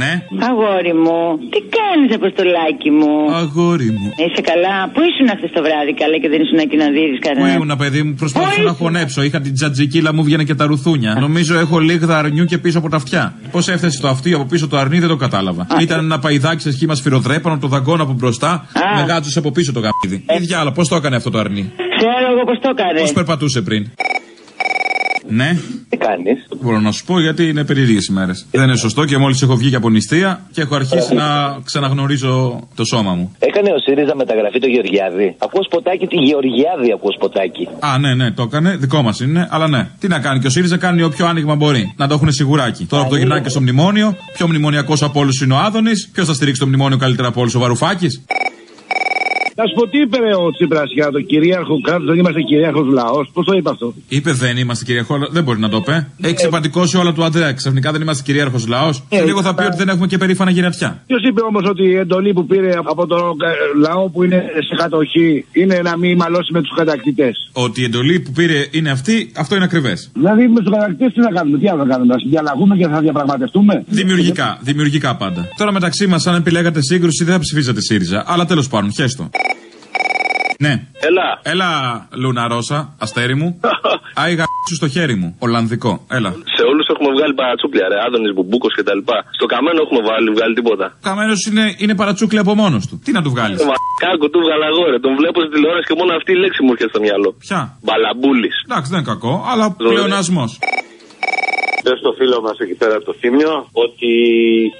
Ναι. Αγόρι μου, τι κάνεις, Αποστολάκι μου; Αγόρι μου. Είσαι καλά; Πού ήσουν χθες το βράδυ, καλά και δεν ήσουν εκεί να δεις Πού κανένα. ήμουν, παιδί μου, προσπαθούσα Πού να ήσουν; χωνέψω. Είχα την τζατζικίλα μου, βγαίνε και τα ρουθούνια. Νομίζω έχω λίγδα αρνιού και πίσω από τα αυτιά. Πώς έφτασε το αυτί από πίσω το αρνί δεν το κατάλαβα. Ήταν ένα παϊδάκι σε σχήμα σφυροδρέπανο, το δαγκόνο από μπροστά, με γάτσου από πίσω το γαμίδι. Ε. Τι διάλα, πώς το έκανε αυτό το αρνί; Ξέρω εγώ πώς το έκανε. Πώς περπατούσε πριν; Ναι, Τι κάνεις; μπορώ να σου πω γιατί είναι περίεργες ημέρε. Δεν είναι σωστό και μόλις έχω βγει και από νηστεία και έχω αρχίσει να ξαναγνωρίζω το σώμα μου. Έκανε ο ΣΥΡΙΖΑ μεταγραφή το Γεωργιάδη. Ακούω σποτάκι τη Γεωργιάδη, ακούω σποτάκι. Α, ναι, ναι, το έκανε. Δικό μας είναι. Αλλά ναι. Τι να κάνει. Και ο ΣΥΡΙΖΑ κάνει όποιο άνοιγμα μπορεί. Να το έχουν σιγουράκι. Τώρα που το γυρνάει και στο μνημόνιο, πιο μνημονιακό από όλους είναι ο Άδωνης. Ποιος θα στηρίξει το μνημόνιο καλύτερα από όλους, ο Βαρουφάκης; Να σου πω τι είπε ο Τσίπρας για το κυρίαρχο κράτος, δεν είμαστε κυρίαρχος λαός. Πώς το είπε αυτό; Είπε δεν είμαστε κυρίαρχο. Δεν μπορεί να το πει. Έχει ξεπαντικώσει όλα του Αντρέα. Ξαφνικά δεν είμαστε κυρίαρχος λαός. Και λίγο θα πει ότι δεν έχουμε και περήφανα γυρατιά. Ποιος είπε όμως ότι η εντολή που πήρε από τον ε, λαό που είναι σε κατοχή είναι να μην μαλώσει με τους κατακτητές; Ότι η εντολή που πήρε είναι αυτή, αυτό είναι ακριβές. Δηλαδή με τους κατακτητές τι να κάνουμε, τι άλλο να κάνουμε, να διαλλαγούμε και θα διαπραγματευτούμε; Δημιουργικά, δημιουργικά πάντα. Τώρα μεταξύ μας, αν επιλέγατε σύγκρουση, δεν θα ψηφίζατε ΣΥΡΙΖΑ. Αλλά τέλος πάντων, χέστο. Ναι. Έλα. Έλα, Λούνα Ρώσα, αστέρι μου. Άι σου στο χέρι μου. Ολλανδικό. Έλα. Σε όλους έχουμε βγάλει παρατσούκλια, ρε. Άδωνης, Μπουμπούκος κτλ. Στο καμένο έχουμε βάλει, βγάλει τίποτα. Καμένος είναι, είναι παρατσούκλι από μόνος του. Τι να του βγάλεις; Ε, Κάκο, του βγάλα εγώ, ρε. Τον βλέπω στη τηλεόραση και μόνο αυτή η λέξη μου έρχεται στο μυαλό. Ποια; Μπαλαμπούλης. Εντάξει, δεν είναι κακό, αλλά πλεονασμός. Πες στο φίλο μας εκεί πέρα από το Θήμιο ότι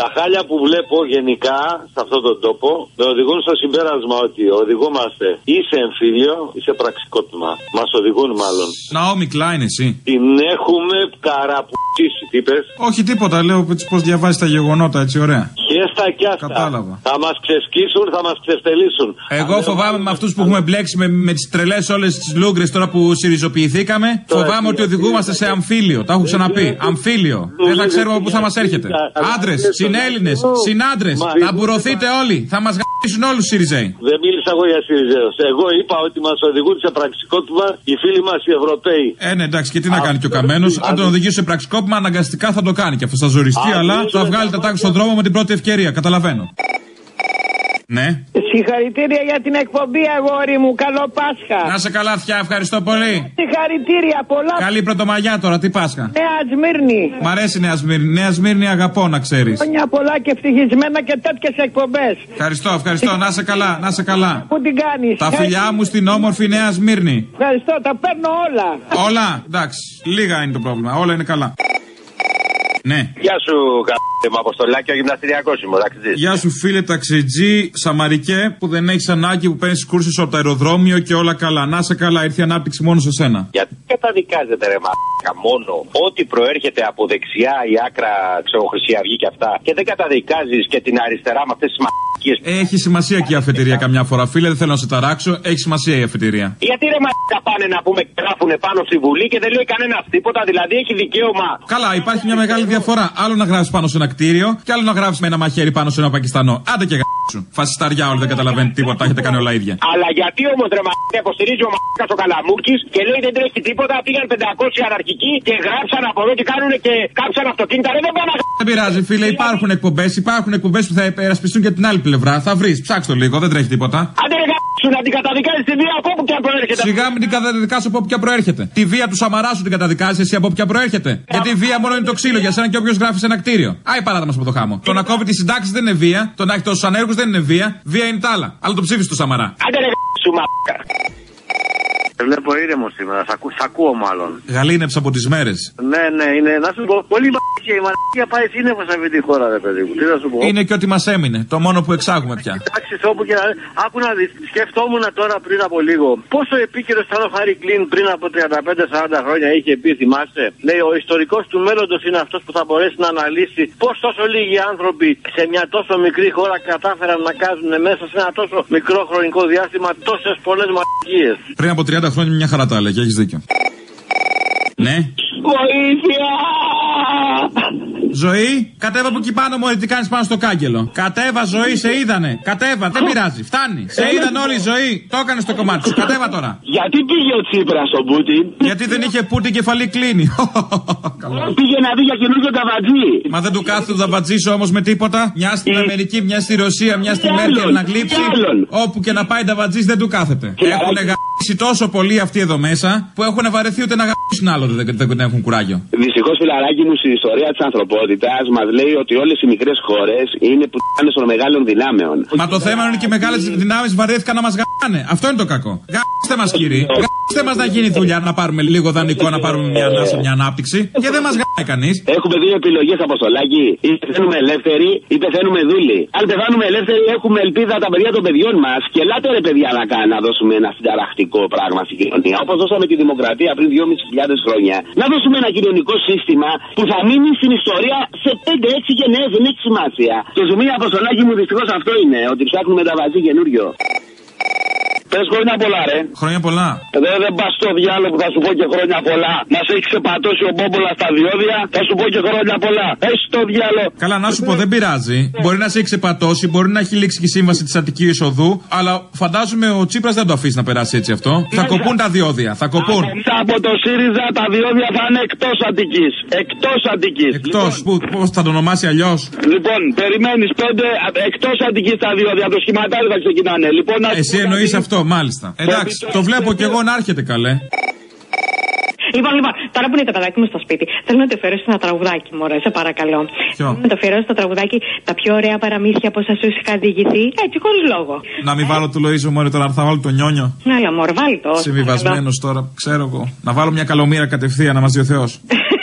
τα χάλια που βλέπω γενικά σε αυτόν τον τόπο με οδηγούν στο συμπέρασμα ότι οδηγούμαστε ή σε εμφύλιο ή σε πραξικόπημα. Μας οδηγούν μάλλον. Ναόμι Κλάιν, εσύ. Την έχουμε καραπουτσίσει, τι είπες; Όχι τίποτα, λέω πώ διαβάζει τα γεγονότα έτσι, ωραία. Χέστα κι αυτά. Κατάλαβα. Θα μας ξεσκίσουν, θα μας ξεστελίσουν. Εγώ φοβάμαι με αυτούς που έχουμε μπλέξει με, με τις τρελές όλες τις λούγκρες τώρα που συριζοποιηθήκαμε. Φοβάμαι ότι οδηγούμαστε σε αμφίλιο. Τα έχω ξαναπεί. Αμφίλιο. Δεν θα ξέρουμε πού θα μας έρχεται. Άντρες, συνέλληνες, συνάντρες. Θα μπουρωθείτε όλοι. Θα μας γαμίσουν όλους οι Σιριζέοι. Δεν μίλησα εγώ για Σιριζέος. Εγώ είπα ότι μας οδηγούν σε πραξικόπημα οι φίλοι μας οι Ευρωπαίοι. Ε, ναι, εντάξει, και τι να κάνει και ο καμένος. Αν τον οδηγήσει σε πραξικόπημα, αναγκαστικά θα το κάνει και αυτό θα ζοριστεί, Α, αλλά νομίζω θα δεν βγάλει θα τα τάξη στον δρόμο με την πρώτη ευκαιρία. Καταλαβαίνω. Ναι. Συγχαρητήρια για την εκπομπή, αγόρι μου. Καλό Πάσχα. Να σε καλά, αυτιά, ευχαριστώ πολύ. Συγχαρητήρια, πολλά. Καλή πρωτομαγιά τώρα, τι Πάσχα. Νέα Σμύρνη. Μ' αρέσει η Νέα Σμύρνη. Νέα Σμύρνη αγαπώ, να ξέρεις. Χρόνια πολλά και ευτυχισμένα και τέτοιες εκπομπές. Ευχαριστώ, ευχαριστώ. Να σε καλά, να σε καλά. Πού την κάνεις; Τα φιλιά μου στην όμορφη Νέα Σμύρνη. Ευχαριστώ, τα παίρνω όλα. Όλα, εντάξει. Λίγα είναι το πρόβλημα. Όλα είναι καλά. Ναι. Γεια σου, κα***ε μου Αποστολάκη, ο γυμναστηριακός είμαι, ταξιτζή. Γεια σου φίλε ταξιτζή, Σαμαρικέ, που δεν έχεις ανάγκη που παίρνεις κούρσες από το αεροδρόμιο και όλα καλά. Να σε καλά, ήρθε η ανάπτυξη μόνο σε σένα. Γιατί καταδικάζετε ρε μαλάκα μόνο ό,τι προέρχεται από δεξιά η άκρα, ξέρω, Χρυσή Αυγή και αυτά και δεν καταδικάζεις και την αριστερά με αυτές τις μαλακίες. Έχει σημασία και η αφετηρία καμιά φορά, φίλε, δεν θέλω να σε ταράξω. Έχει σημασία η αφετηρία. Γιατί ρε μαλάκα πάνε να πούμε και γράφουν πάνω στη Βουλή και δεν λέει κανένας τίποτα, δηλαδή έχει δικαίωμα. Καλά, υπάρχει μια μεγάλη διαφορά. Άλλο να γράψεις πάνω σε ένα κτίριο και άλλο να γράψεις με ένα μαχαίρι πάνω σε ένα Πακιστανό. Άντε και γράψου. Φασισταριά όλοι δεν καταλαβαίνετε τίποτα, τα έχετε κάνει όλα ίδια. Αλλά γιατί όμως ρε μαλάκα υποστηρίζει ο μαλάκα ο Καλαμούκη και λέει δεν τρέχει τίποτα, πήγαν 500 αναρχικοί και γράψαν από εδώ και κάνουν και κάψαν αυτοκίνητα. Ρε, δεν πάνε να Δεν πειράζει, φίλε, υπάρχουν εκπομπές, υπάρχουν εκπομπές που θα υπερασπιστούν και την άλλη πλευρά. Θα βρεις, ψάξτε το λίγο, δεν τρέχει τίποτα. Άντε ρε γράψου να την καταδικάζεις τη βία από όπου και αν προέρχεται. Σιγά μην την καταδικάσω από όποια προέρχεται. Τη βία του Σαμαρά σου την καταδικάζεις εσύ από όποια προέρχεται. Γιατί η βία μόνο είναι το ξύλο για σένα και όποιος γράφει σε ένα κτίριο. Άι παράδειγμα από το χάμο. Το να κόβει τι συντάξει δεν είναι βία. Το να έχει τόσους ανέργους δεν είναι βία. Βία είναι τα άλλα. Αλλά το ψήφισε του Σαμαρά. Άντε ρε γράψου μαλάκα. Βλέπω ήρεμο σήμερα, σ' ακού, σ' ακούω μάλλον. Γαλήνεψα από τις μέρες. Ναι, ναι, είναι. Να σου πω, πολύ μαλακία. Η μαλακία πάει σύννεφο σε αυτή τη χώρα, ρε παιδί μου. Τι να σου πω. Είναι και ό,τι μας έμεινε. Το μόνο που εξάγουμε πια. Εντάξει, όπου και να. Άκου να δεις. Σκεφτόμουν τώρα πριν από λίγο. Πόσο επίκαιρος ήταν ο Χάρη Κλίν πριν από 35-40 χρόνια είχε πει, θυμάστε. Λέει, ο ιστορικός του μέλλοντος είναι αυτός που θα μπορέσει να αναλύσει πώς τόσο λίγοι άνθρωποι σε μια τόσο μικρή χώρα κατάφεραν να κάνουν μέσα σε ένα τόσο μικρό χρονικό διάστημα τόσες πολλές μαλακίες. Πριν από 30 χρόνια μια χαρά τα έλεγε, έχεις δίκιο. Ναι. Βοήθεια! Ζωή, κατέβα από εκεί πάνω μου, τι κάνει πάνω στο κάγκελο. Κατέβα, ζωή, σε είδανε. Κατέβα, δεν πειράζει. Φτάνει. Σε είδαν όλη η ζωή. Το έκανε το κομμάτι σου. Κατέβα τώρα. Γιατί πήγε ο Τσίπρα στον Πούτιν. Γιατί δεν είχε Πούτιν κεφαλή κλείνει. Πήγε να δει για καινούργιο ταβατζή. Μα δεν του κάθεται το ταβατζή όμω με τίποτα. Μια στην Αμερική, μια στη Ρωσία, μια στη Μέρκελ να γλύψει. Όπου και να πάει ταβατζή δεν του κάθεται. Έχουν γαμίσει τόσο πολύ αυτοί εδώ μέσα που έχουν βαρεθεί ούτε να γαμίσουν άλλο δεν, δεν, δεν έχουν κουράγιο. Δυστυχώς, φιλαράκι μου, στην ιστορία της ανθρωπότητας μας λέει ότι όλες οι μικρές χώρες είναι που πάνε των μεγάλων δυνάμεων. Μα το θέμα είναι ότι και οι μεγάλες δυνάμεις βαρέθηκαν να μας γαμάνε. Αυτό είναι το κακό. Γαμίστε μας, κύριε. Γαμίστε μας να γίνει δουλειά να πάρουμε λίγο δανεικό, να πάρουμε μια ανάσα, μια ανάπτυξη. Και δεν μας γαμάει κανείς. Έχουμε δύο επιλογές, Αποστολάκη. Ή πεθαίνουμε ελεύθεροι ή πεθαίνουμε δούλοι. Αν πεθάνουμε ελεύθεροι, έχουμε ελπίδα τα παιδιά των παιδιών μας. Και ελάτε ρε παιδιά να, κάνουμε, να δώσουμε ένα συνταρακτικό πράγμα στην κοινωνία. Όπως δώσαμε τη δημοκρατία πριν 2.500 χρόνια. Να δώσουμε ένα κοινωνικό σύστημα που θα μείνει στην ιστορία σε 5-6 γενναίε. Δεν έχει σημασία. Το ζουμί Αποστολάκη μου δυστυχώς αυτό είναι. Ότι ψάχνουμε τα βαζί καινούριο. Πες χρόνια πολλά, ρε. Χρόνια πολλά. Δεν, δεν πας στο διάλογο που θα σου πω και χρόνια πολλά. Μα έχει ξεπατώσει ο Μπόμπολα στα διόδια, θα σου πω και χρόνια πολλά. Έχει το διάλογο. Καλά, να σου πω, δεν πειράζει. Μπορεί να σε έχει ξεπατώσει, μπορεί να έχει λήξει και η σύμβαση της Αττικής Εισοδού, αλλά φαντάζομαι ο Τσίπρας δεν το αφήσει να περάσει έτσι αυτό. Θα κοπούν τα διόδια, θα κοπούν. Μετά από το ΣΥΡΙΖΑ τα διόδια θα είναι εκτός Αττικής. Εκτός Αττικής. Εκτός, πώς θα το ονομάσει αλλιώς; Λοιπόν, περιμένεις πέντε εκτός Αττικής τα διόδια, το σχηματάρι θα ξεκινάνε. Λοιπόν, Εσύ εννοείς αυτό, μάλιστα. Εντάξει, το βλέπω κι εγώ να έρχεται καλέ. Λοιπόν, λοιπόν, τώρα που είναι το παιδάκι μου στο σπίτι, θέλω να το αφιερώσω ένα τραγουδάκι, μωρέ, σε παρακαλώ. Ποιο; Να το αφιερώσω το τραγουδάκι τα πιο ωραία παραμύθια που σας σου είχα διηγηθεί, έτσι, χωρίς λόγο. Να μην βάλω του Λοίζο μωρέ τώρα, θα βάλω το νιόνιο. Ναι, αλλά μωρέ, βάλει το. Συμβιβασμένος τώρα, ξέρω εγώ. Να βάλω μια καλομήρα κατευθείαν να μας δει ο Θεός.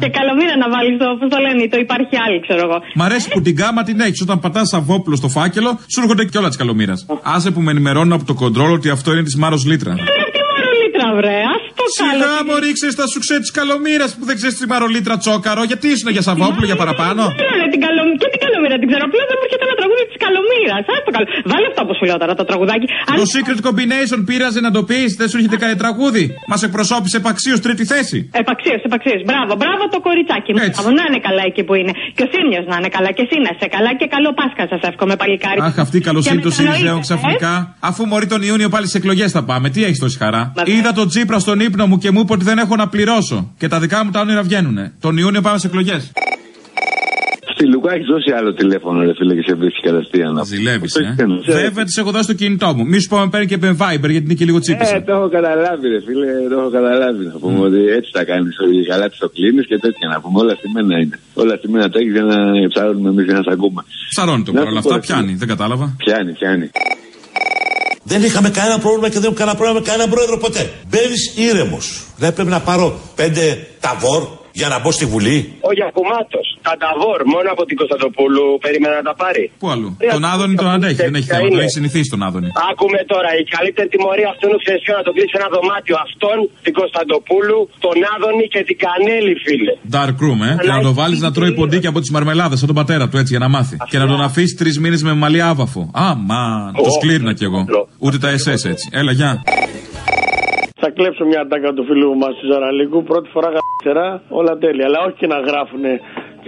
Και καλομήρα να βάλεις το, πώς το λένε, το υπάρχει άλλη, ξέρω εγώ. Μ' αρέσει που την κάμα την έχεις. Όταν πατάς σαβόπουλο στο φάκελο, σου έρχονται και όλα τη καλομήρας. Άσε που με ενημερώνουν από το κοντρόλ ότι αυτό είναι της Μάρως Λύτρα. Τι Μάρω Λύτρα, βρε, ας το καλό. Σιγά μου ρίξε τα σουξέ τη καλομήρα που δεν ξέρεις τη Μάρω Λύτρα τσόκαρο. Γιατί ήσουν για σαβόπουλο για παραπάνω; Ναι, την καλο... Και την καλομήρα την ξέρω. Απλά δεν μου έρχεται ένα τραγούδι της καλομήρας. Α το καλό. Βάλε αυτό που σου λέω τώρα το τραγουδάκι. Το secret combination πείραζε να το πεις, δεν σου έρχεται κανένα τραγούδι; Μας εκπροσώπησε επαξίως τρίτη θέση. Επαξίως, επαξίως. Μπράβο, μπράβο το κοριτσάκι μου. Έτσι. Μπράβο, να είναι καλά εκεί που είναι. Και ο Θήμιο να είναι καλά. Και εσύ να είσαι καλά. Και καλό Πάσχα σας εύχομαι παλικάρι. Αχ, αυτή η καλοσύνη Και του με το Σιριζέων εννοείς, ξαφνικά. ε; Αφού μωρή τον Ιούνιο πάλι σε εκλογές θα πάμε. Τι έχεις τόση χαρά; Βέβαια. Είδα τον Τσίπρα στον ύπνο μου και μου είπε ότι δεν έχω να πληρώσω. Και τα δικά μου τα όνειρα βγαίνουν. Τον Ιούνιο πάμε σε εκλογές. Στη Λουκά έχεις δώσει άλλο τηλέφωνο, ρε φίλε, και σε βρίσκει κατευθείαν. Ζηλεύεις, Αυτό ε. έχεις κάνει. Βέβαια τη έχω δώσει το κινητό μου. Μη σου πω με παίρνει και με Viber γιατί είναι και λίγο Ε, τσίπησε. το έχω καταλάβει, ρε φίλε, το έχω καταλάβει. Να πούμε ότι έτσι τα κάνεις. Καλά τη το κλείνεις και τέτοια να πούμε. Όλα στημένα είναι. Όλα στημένα τα έχεις για να ψάρουμε εμείς για να τα ακούμε. Ψαρώνει το Να παρόλα σου πω, αυτά, ρε, φίλε. πιάνει, δεν κατάλαβα. Πιάνει, πιάνει. Δεν είχαμε κανένα πρόβλημα και δεν έχουμε κανένα πρόβλημα με κανένα πρόεδρο ποτέ. Μπαίνεις ήρεμος. Δεν πρέπει να πάρω πέντε ταβόρ για να μπω στη Βουλή. Ο Γιακουμάτος, τα ταβόρ, μόνο από την Κωνσταντοπούλου περίμενα να τα πάρει. Πού αλλού; Τον Άδωνη τον αντέχει, δεν έχει θέμα. Το έχει συνηθίσει τον Άδωνη. Άκουμε τώρα, η καλύτερη τιμωρία αυτού είναι ξέρεις ποιο να το κλείσει ένα δωμάτιο. Αυτόν, την Κωνσταντοπούλου, τον Άδωνη και την Κανέλη, φίλε. Dark room, ε. Και να το βάλεις να τρώει ποντίκι από τις μαρμελάδες σαν τον πατέρα του έτσι για να μάθει. Και να τον αφήσει τρεις μήνες με μαλλί άβαφο. Α, μα. Το σκλήρινα κι εγώ. Ούτε τα SS έτσι. Έλα, γεια. Θα κλέψω μια τάκα του φίλου μας του Ζαραλίκου. Πρώτη φορά γαμπτερά, όλα τέλεια. Αλλά όχι και να γράφουν και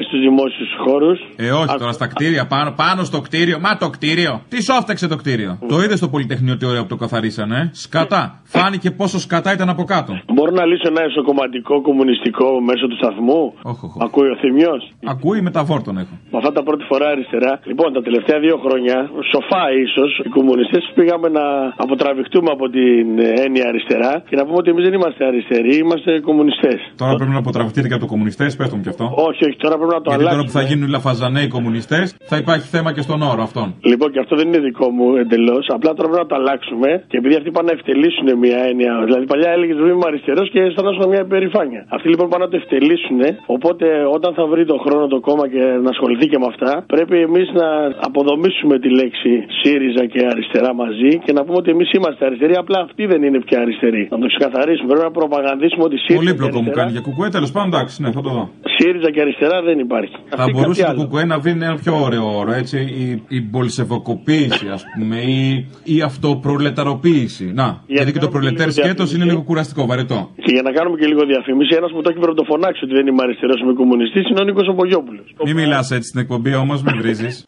στους δημόσιους χώρους. Ε, όχι τώρα στα κτίρια πάνω, πάνω στο κτίριο. Μα το κτίριο. Τι σόφταξε το κτίριο; Το είδες στο Πολυτεχνείο τι ωραίο που το καθαρίσανε. ε; Σκατά. Φάνηκε πόσο σκατά ήταν από κάτω. Μπορώ να λύσω ένα εσωκομματικό κομμουνιστικό μέσω του σταθμού; Όχι, όχι. Ακούει ο Θημιός; Ακούει με τα βόρτον έχω. Με αυτά τα πρώτη φορά αριστερά. Λοιπόν, τα τελευταία δύο χρόνια, σοφά ίσως, οι κομμουνιστές πήγαμε να αποτραβηχτούμε από την έννοια αριστερά και να πούμε ότι εμείς δεν είμαστε αριστεροί, είμαστε κομμουνιστές. Τώρα πρέπει να αποτραβηχτείτε και από το κομμουνιστές, πες τον κι αυτό. Όχι, όχι, τώρα πρέπει να το Γιατί τώρα αλλάξουμε. που θα γίνουν οι λαφαζανέοι κομμουνιστές, θα υπάρχει θέμα και στον όρο αυτόν. Λοιπόν, και αυτό δεν είναι δικό μου εντελώς. Απλά τώρα πρέπει να το αλλάξουμε. Και επειδή αυτοί πάνε να ευτελίσουν μια έννοια. Δηλαδή, παλιά έλεγε ότι είμαι αριστερός και αισθανόσουν μια υπερηφάνεια. Αυτοί λοιπόν πάνε να το ευτελίσουν. Οπότε, όταν θα βρει τον χρόνο το κόμμα και να ασχοληθεί και με αυτά, πρέπει εμείς να αποδομήσουμε τη λέξη ΣΥΡΙΖΑ και αριστερά μαζί και να πούμε ότι εμείς είμαστε αριστεροί. Απλά αυτοί δεν είναι πια αριστεροί. Να το ξεκαθαρίσουμε. Πρέπει να προπαγανδίσουμε ότι ΣΥΡΙΖΑ. και Πολύπλοκο μου αριστερά- κάνει για κουκουέ, τέλος πάντων εντάξει, ναι, θα το δω. ΣΥΡΙΖΑ και αριστερά δεν υπάρχει. Θα Αυτή μπορούσε κάτι το άλλο. κουκουέ να βρει ένα πιο ωραίο όρο, έτσι. Η, η μπολσεβοκοποίηση, ας πούμε, ή η αυτοπρολεταροποίηση. Να, γιατί και το κάνουμε προλετέρ λίγο σκέτος είναι λίγο κουραστικό, βαρετό. Και για να κάνουμε και λίγο διαφήμιση, ένας που το έχει πρωτοφωνάξει ότι δεν είμαι αριστερός, είμαι κομμουνιστής, είναι ο Νίκος Οπογιόπουλο. Μην μιλάς έτσι στην εκπομπή όμως, μην βρίζεις.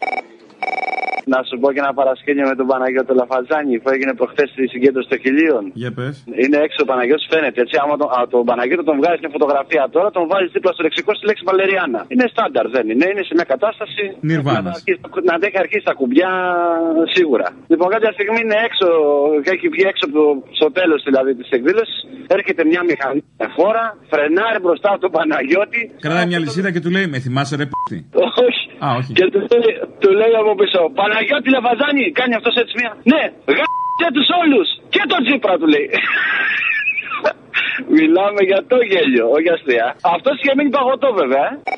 Να σου πω και ένα παρασκήνιο με τον Παναγιώτο Λαφαζάνη που έγινε προχθές στη συγκέντρωση των χιλίων. Για πες. Είναι έξω ο Παναγιώτης, φαίνεται έτσι. Άμα τον, α, τον Παναγιώτο τον βγάζει μια φωτογραφία τώρα, τον βάζεις δίπλα στο λεξικό στη λέξη Βαλεριάνα. Είναι στάνταρ, δεν είναι. Είναι σε μια κατάσταση. Νιρβάνας. Να, αρχίσει- να αντέχει αρχίσει τα κουμπιά σίγουρα. Λοιπόν, κάποια στιγμή είναι έξω, έχει βγει έξω από το- στο τέλος δηλαδή της εκδήλωσης. Έρχεται μια μηχανή με φόρα, φρενάρει μπροστά από τον Παναγιώτη. Κρατάει μια λυσίδα και του λέει Με θυμάσαι ρε π***η». Όχι. Α, όχι. Και του λέει, του λέει από πίσω, Παναγιώτη Λαβαζάνη, κάνει αυτός έτσι μία. Ναι, γάμισε τους όλους. Και τον Τζίπρα του λέει. Μιλάμε για το γέλιο, όχι αστεία. Αυτό είχε μείνει παγωτό βέβαια. ε.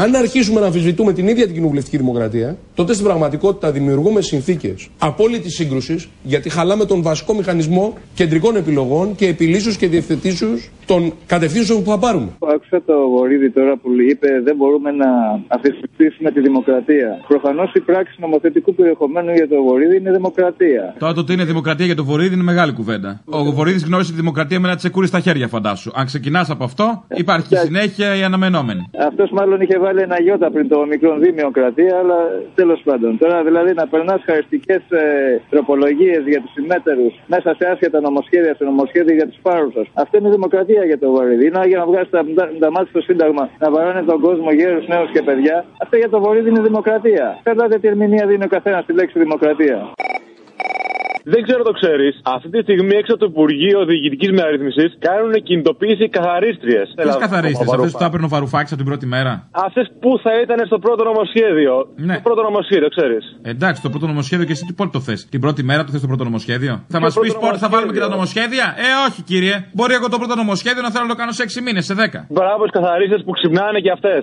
Αν αρχίσουμε να αμφισβητούμε την ίδια την κοινοβουλευτική δημοκρατία, τότε στην πραγματικότητα δημιουργούμε συνθήκες απόλυτης σύγκρουσης, γιατί χαλάμε τον βασικό μηχανισμό κεντρικών επιλογών και επιλύσεως και διευθετήσεως των κατευθύνσεων που θα πάρουμε. Άκουσα το Βορύδη τώρα που είπε δεν μπορούμε να αφισβητήσουμε τη δημοκρατία. Προφανώς η πράξη νομοθετικού περιεχομένου για το Βορύδη είναι δημοκρατία. Τώρα το ότι είναι δημοκρατία για το Βορύδη είναι μεγάλη κουβέντα. Ο Βορύδης γνώρισε τη δημοκρατία με ένα τσεκούρι στα χέρια, φαντάσου. Αν ξεκινάς από αυτό, υπάρχει και συνέχεια η αναμενόμενη. Αυτός μάλλον είχε βάλει ένα γιώτα πριν το μικρόν δημοκρατία, αλλά τέλος πάντων. Τώρα δηλαδή να περνάς χαριστικές ε, τροπολογίες για τους συμμέτερους μέσα σε άσχετα νομοσχέδια, σε νομοσχέδια για τους πάρου σας. Αυτό είναι δημοκρατία για το Βορύδη. Είναι για να βγάζεις τα, τα μάτια στο Σύνταγμα, να βαράνε τον κόσμο γέρους, νέους και παιδιά. Αυτό για το Βορύδη είναι δημοκρατία. Φέρνατε τι ερμηνεία δίνει ο καθένας στη λέξη δημοκρατία. Δεν ξέρω το ξέρεις. Αυτή τη στιγμή έξω από το Υπουργείο Διοικητικής Μεταρρύθμισης κάνουν κινητοποίηση καθαρίστριες. Ποιες καθαρίστε, αυτές που τα έπαιρνε ο Βαρουφάκης από την πρώτη μέρα; Αυτές που θα ήταν στο πρώτο νομοσχέδιο. Ναι. Το πρώτο νομοσχέδιο, ξέρεις. Εντάξει, το πρώτο νομοσχέδιο και εσύ τι πότε το θες; Την πρώτη μέρα το θες το πρώτο νομοσχέδιο; Θα μας πεις πότε θα βάλουμε και τα νομοσχέδια; Ε, όχι κύριε. Μπορεί εγώ το πρώτο νομοσχέδιο να θέλω να το κάνω σε 6 μήνες, σε 10. Μπράβο, καθαρίστε που ξυπνάνε και αυτές.